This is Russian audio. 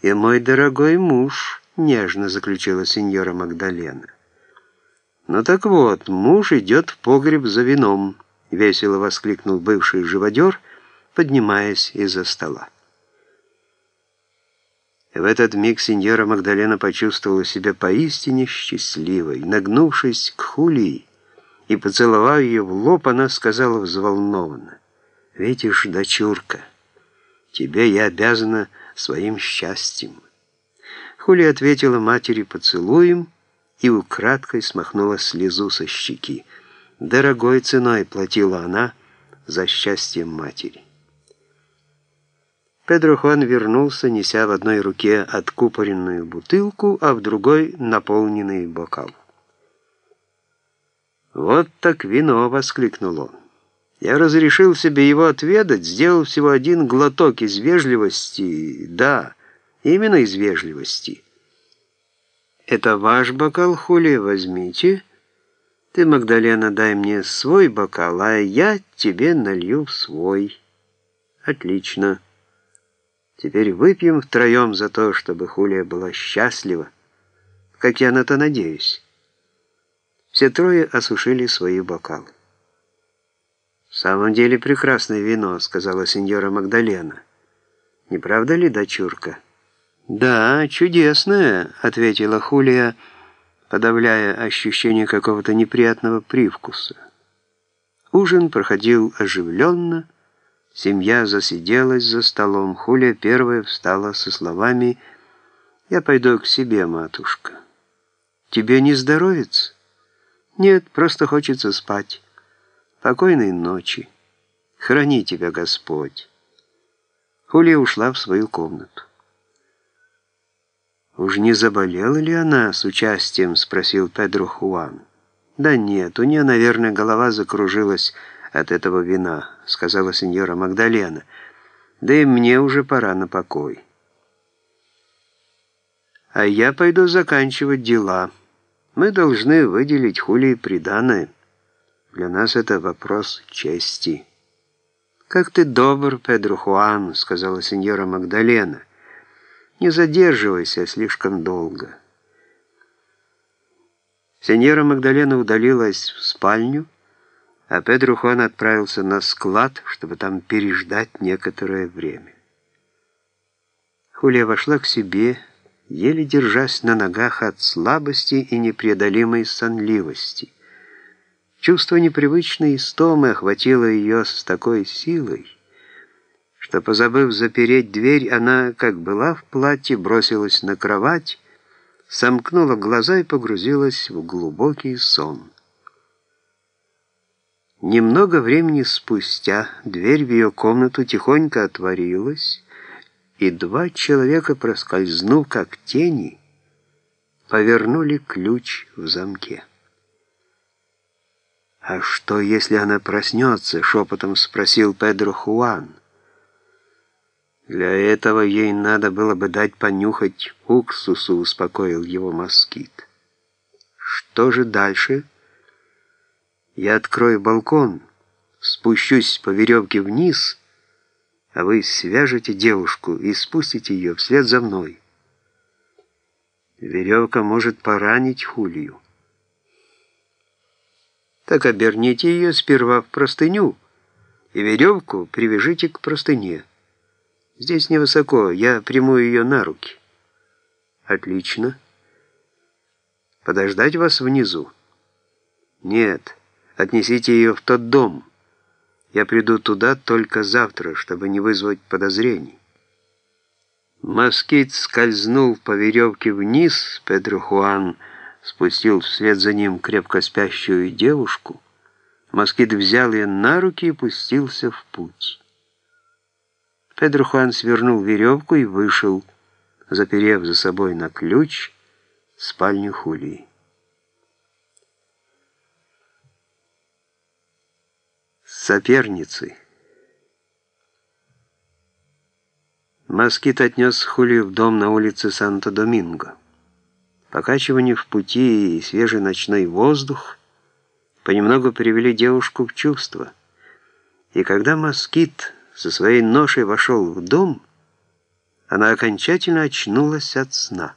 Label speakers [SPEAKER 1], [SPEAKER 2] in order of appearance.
[SPEAKER 1] «И мой дорогой муж», — нежно заключила сеньора Магдалена. «Ну так вот, муж идет в погреб за вином», — весело воскликнул бывший живодер, поднимаясь из-за стола. В этот миг сеньора Магдалена почувствовала себя поистине счастливой. Нагнувшись к Хулии и поцеловав ее в лоб, она сказала взволнованно, «Видишь, дочурка, тебе я обязана своим счастьем». Хули ответила матери поцелуем и украдкой смахнула слезу со щеки. Дорогой ценой платила она за счастье матери. Педро Хуан вернулся, неся в одной руке откупоренную бутылку, а в другой — наполненный бокал. «Вот так вино!» — воскликнул он. «Я разрешил себе его отведать, сделал всего один глоток из вежливости. Да, именно из вежливости». «Это ваш бокал, Хули, возьмите. Ты, Магдалена, дай мне свой бокал, а я тебе налью свой». «Отлично». Теперь выпьем втроем за то, чтобы Хулия была счастлива, как я на то надеюсь. Все трое осушили свои бокалы. «В самом деле прекрасное вино», — сказала сеньора Магдалена. «Не правда ли, дочурка?» «Да, чудесное», — ответила Хулия, подавляя ощущение какого-то неприятного привкуса. Ужин проходил оживленно, Семья засиделась за столом. Хуля первая встала со словами «Я пойду к себе, матушка». «Тебе не здоровится?» «Нет, просто хочется спать. Покойной ночи. Храни тебя Господь». Хуля ушла в свою комнату. «Уж не заболела ли она с участием?» — спросил Педро Хуан. «Да нет, у нее, наверное, голова закружилась» от этого вина», — сказала сеньора Магдалена. «Да и мне уже пора на покой». «А я пойду заканчивать дела. Мы должны выделить Хулии приданое. Для нас это вопрос чести». «Как ты добр, Педро Хуан», — сказала сеньора Магдалена. «Не задерживайся слишком долго». Сеньора Магдалена удалилась в спальню, а Педро Хуан отправился на склад, чтобы там переждать некоторое время. Хулия вошла к себе, еле держась на ногах от слабости и непреодолимой сонливости. Чувство непривычной истомы охватило ее с такой силой, что, позабыв запереть дверь, она, как была в платье, бросилась на кровать, сомкнула глаза и погрузилась в глубокий сон. Немного времени спустя дверь в ее комнату тихонько отворилась, и два человека, проскользнув как тени, повернули ключ в замке. «А что, если она проснется?» — шепотом спросил Педро Хуан. «Для этого ей надо было бы дать понюхать уксусу», — успокоил его москит. «Что же дальше?» Я открою балкон, спущусь по веревке вниз, а вы свяжете девушку и спустите ее вслед за мной. Веревка может поранить Хулию. Так оберните ее сперва в простыню и веревку привяжите к простыне. Здесь невысоко, я приму ее на руки. Отлично. Подождать вас внизу? Нет. Отнесите ее в тот дом. Я приду туда только завтра, чтобы не вызвать подозрений». Москит скользнул по веревке вниз, Педро Хуан спустил вслед за ним крепко спящую девушку. Москит взял ее на руки и пустился в путь. Педро Хуан свернул веревку и вышел, заперев за собой на ключ спальню Хулии. соперницы. Москит отнес Хулию в дом на улице Санто-Доминго. Покачивание в пути и свежий ночной воздух понемногу привели девушку в чувство. И когда Москит со своей ношей вошел в дом, Она окончательно очнулась от сна.